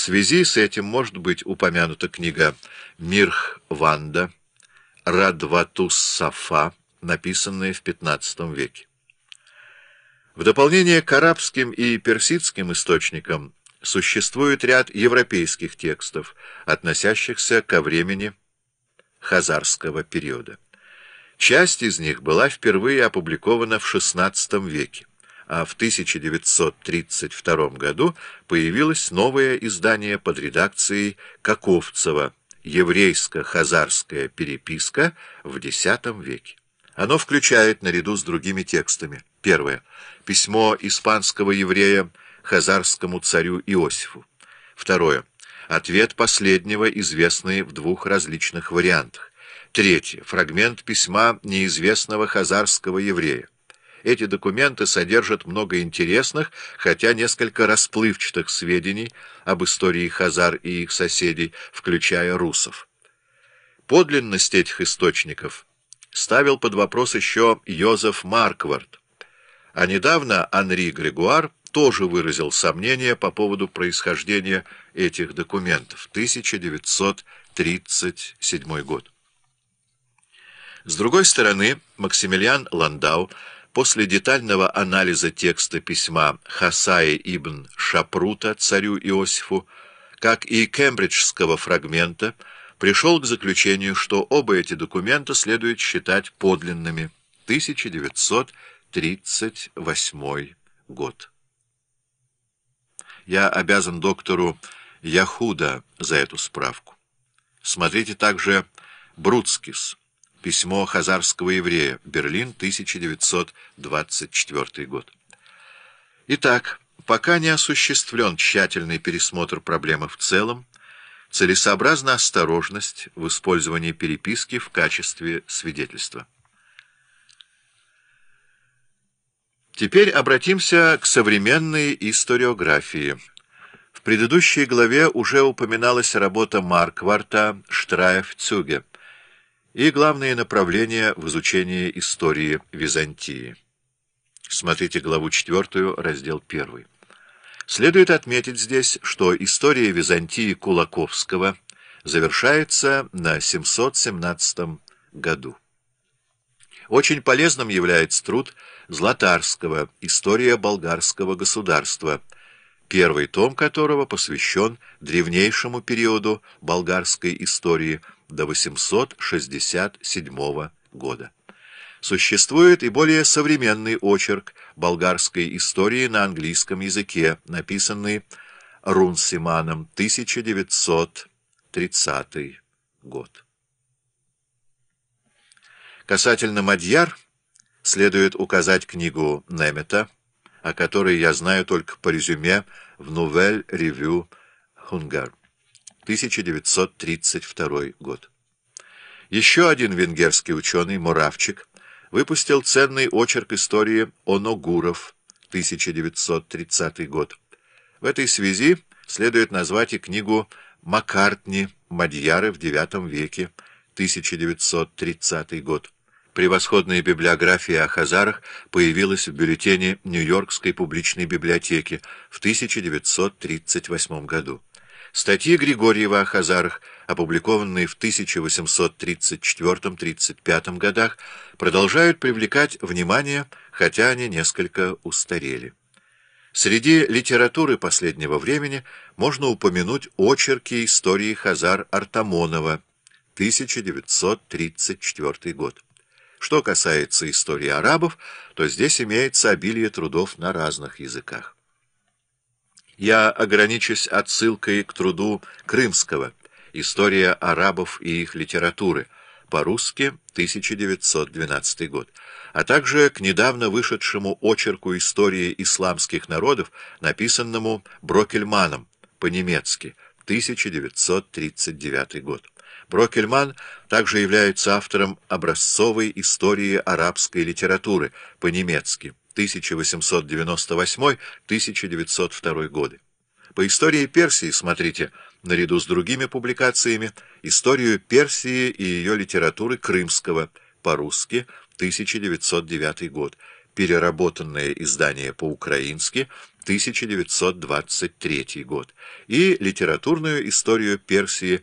связи с этим может быть упомянута книга «Мирх Ванда», «Радватус Сафа», написанная в XV веке. В дополнение к арабским и персидским источникам существует ряд европейских текстов, относящихся ко времени хазарского периода. Часть из них была впервые опубликована в XVI веке, а в 1932 году появилось новое издание под редакцией Каковцева «Еврейско-хазарская переписка» в X веке. Оно включает, наряду с другими текстами, первое — письмо испанского еврея хазарскому царю Иосифу. Второе. Ответ последнего, известный в двух различных вариантах. Третье. Фрагмент письма неизвестного хазарского еврея. Эти документы содержат много интересных, хотя несколько расплывчатых сведений об истории хазар и их соседей, включая русов. Подлинность этих источников ставил под вопрос еще Йозеф Марквард, а недавно Анри Грегуар тоже выразил сомнения по поводу происхождения этих документов. 1937 год. С другой стороны, Максимилиан Ландау после детального анализа текста письма Хасаи ибн Шапрута царю Иосифу, как и кембриджского фрагмента, пришел к заключению, что оба эти документа следует считать подлинными. 1938 год. Я обязан доктору Яхуда за эту справку. Смотрите также Бруцкис. Письмо хазарского еврея. Берлин, 1924 год. Итак, пока не осуществлен тщательный пересмотр проблемы в целом, целесообразна осторожность в использовании переписки в качестве свидетельства. Теперь обратимся к современной историографии. В предыдущей главе уже упоминалась работа Маркварта Штраев-Цюге и главные направления в изучении истории Византии. Смотрите главу 4, раздел 1. Следует отметить здесь, что история Византии Кулаковского завершается на 717 году. Очень полезным является труд Златарского «История болгарского государства», первый том которого посвящен древнейшему периоду болгарской истории до 867 года. Существует и более современный очерк болгарской истории на английском языке, написанный Рунсиманом 1930 год. Касательно Мадьяр, следует указать книгу Немета, о которой я знаю только по резюме в Nouvelle Revue Hunger, 1932 год. Еще один венгерский ученый, Муравчик, выпустил ценный очерк истории Оногуров, 1930 год. В этой связи следует назвать и книгу Маккартни «Мадьяры в IX веке», 1930 год. Превосходная библиография о хазарах появилась в бюллетене Нью-Йоркской публичной библиотеки в 1938 году. Статьи Григорьева о хазарах, опубликованные в 1834-35 годах, продолжают привлекать внимание, хотя они несколько устарели. Среди литературы последнего времени можно упомянуть очерки истории Хазар Артамонова, 1934 год. Что касается истории арабов, то здесь имеется обилие трудов на разных языках. Я ограничусь отсылкой к труду Крымского «История арабов и их литературы», по-русски 1912 год, а также к недавно вышедшему очерку истории исламских народов, написанному Брокельманом по-немецки 1939 год. Брокельман также является автором образцовой истории арабской литературы по-немецки 1898-1902 годы. По истории Персии смотрите, наряду с другими публикациями, историю Персии и ее литературы Крымского по-русски 1909 год, переработанное издание по-украински 1923 год, и литературную историю Персии